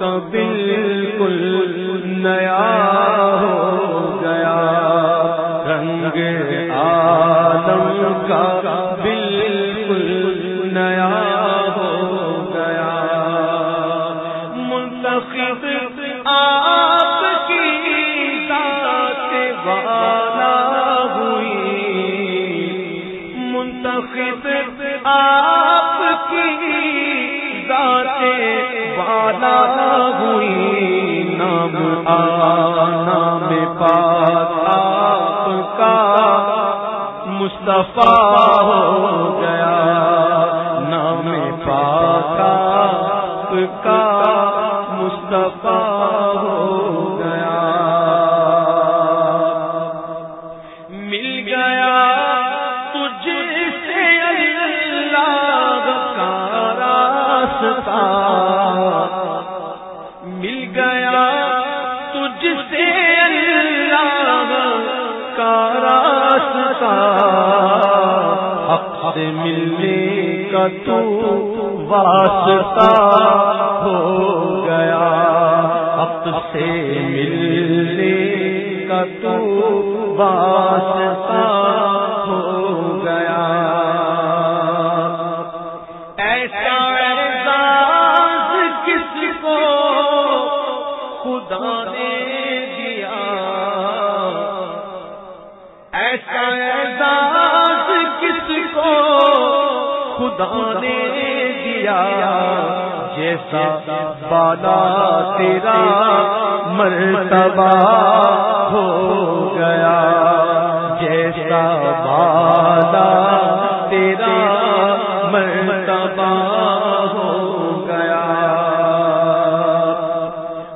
بالکل نیا والا ہوئی، نام نام پاک، آپ کا مصطفیٰ ہو گیا۔ نام پاک، آپ کا مصطفیٰ ہو تجھ اللہ کا راستہ۔ حق سے ملنے کا تو واسطہ ہو گیا۔ حق سے ملنے کا تو واسطہ ہو گیا۔ ایسا اعزاز کس کو خدا خدا نے دیا، جیسا بالا تیرا مرتبہ ہو گیا، جیسا بالا تیرا مرتبہ ہو گیا۔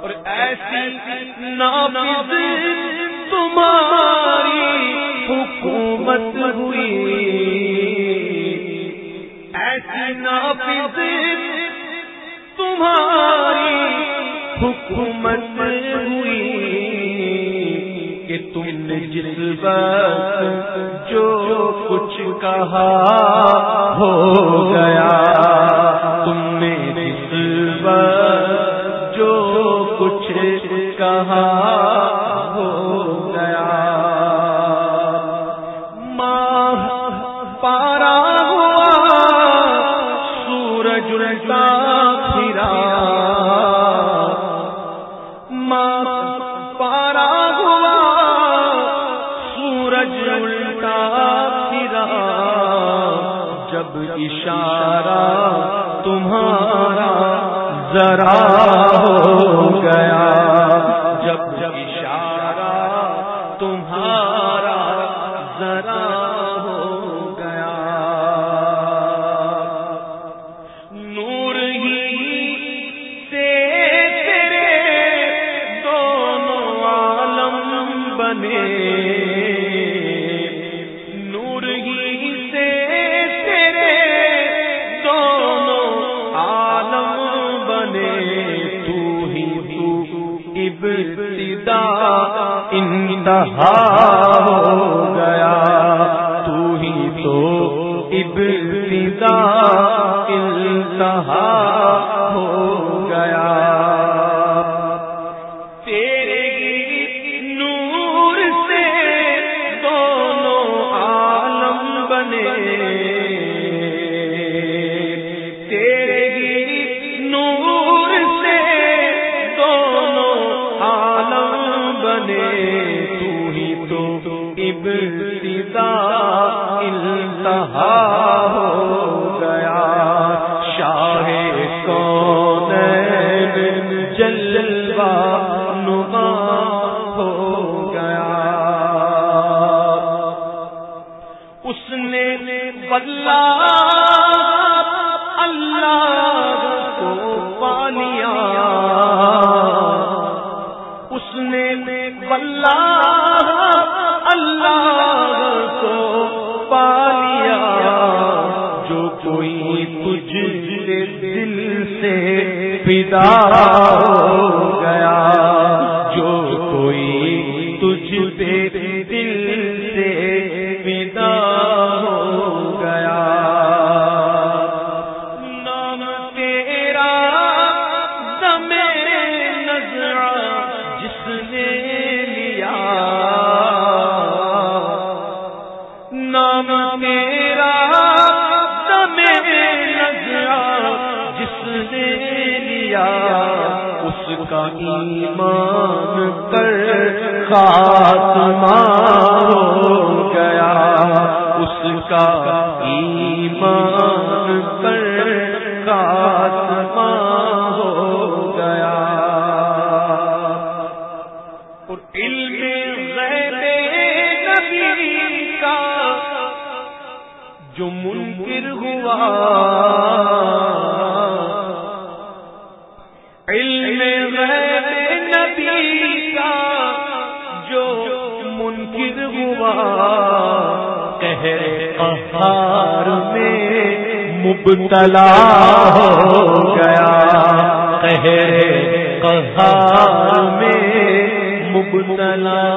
اور ایسی نافذ تمہاری حکومت ہوئی۔ نافذ تمہاری حکومت ہوئی کہ تم نے جس وقت جو کچھ کہا ہو گیا، تم نے جس وقت جو کچھ کہا ہو گیا۔ اشارہ تمہارا ذرا ہو گیا۔ جب جب اشارہ تمہارا ذرا ہو گیا۔ نور ہی سے تیرے دونوں عالم بنے۔ انتہا ہو گیا۔ تو ہی تو ابتدا انتہا ابتدا انتہا ہو گیا۔ شاہ کون جلوا نما ہو گیا۔ اس نے بدلا مجھے دل سے پدا ہو گیا جو کوئی تجھ پہ دل سے پدا ہو گیا۔ نام تیرا سمے نظر جس نے لیا۔ نام تیرا دمے کا ایمان پر خاتمہ ہو گیا۔ اس کا ایمان پر خاتمہ ہو گیا۔ علم غیب نبی کا جو منکر ہوا۔ قہار میں مبتلا ہو گیا۔ قہر قہار میں مبتلا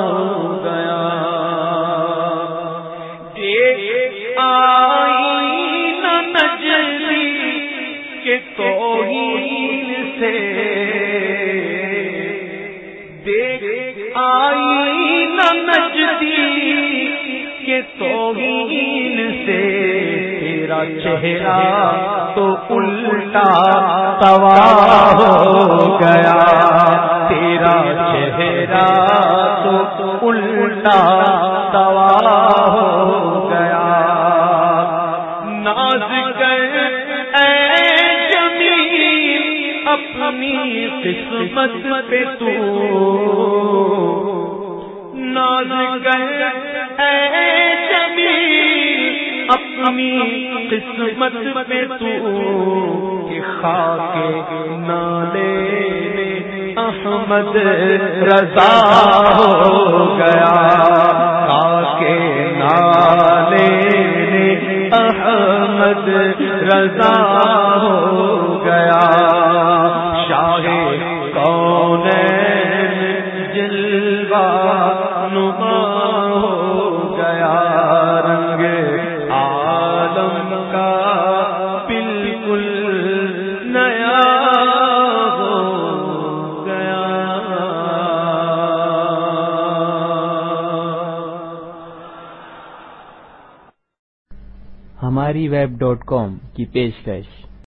ہو گیا۔ آئی نجلی کے توہین سے۔ دیکھ آئی نجلی کے توہین چہرہ تو الٹا توا ہو گیا۔ تیرا چہرہ تو الٹا توا ہو گیا۔ ناز اے جمیل، اپنی قسمت پہ تو۔ ناز اے اپنی قسمت میں تو کہ خاک نالے احمد رضا ہو گیا۔ خاک نالے احمد رضا ہو گیا۔ بالکل نیا ہو گیا۔ ہماری ویب ڈاٹ کام کی پیشکش۔